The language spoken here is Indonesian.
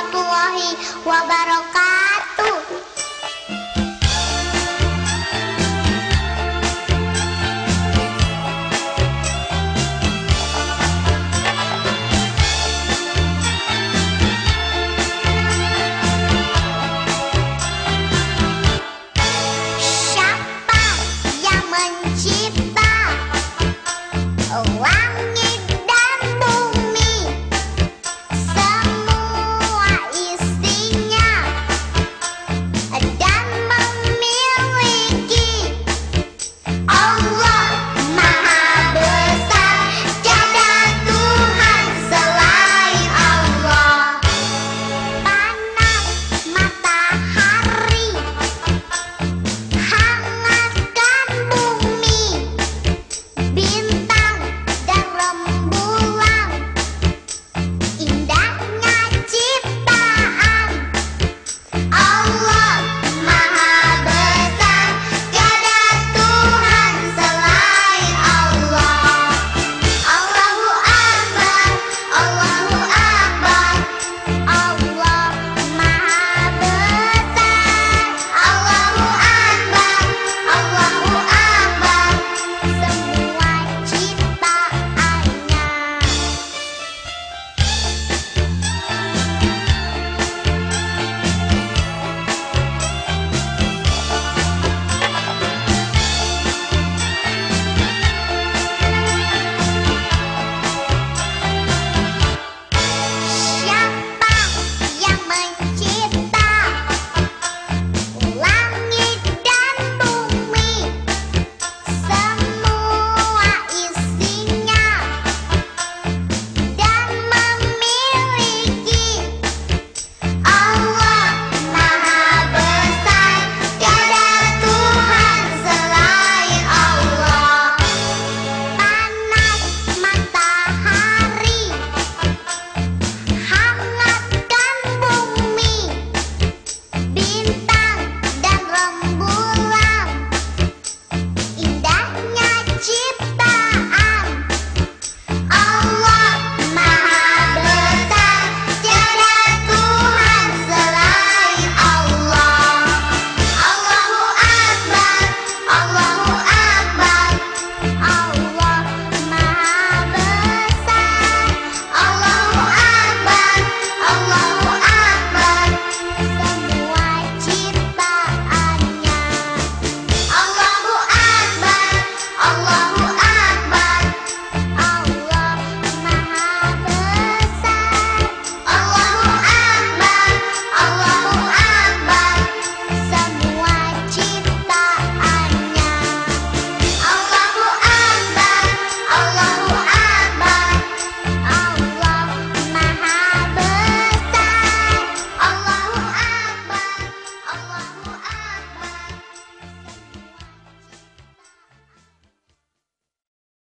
warahmatullahi wabarakatuh.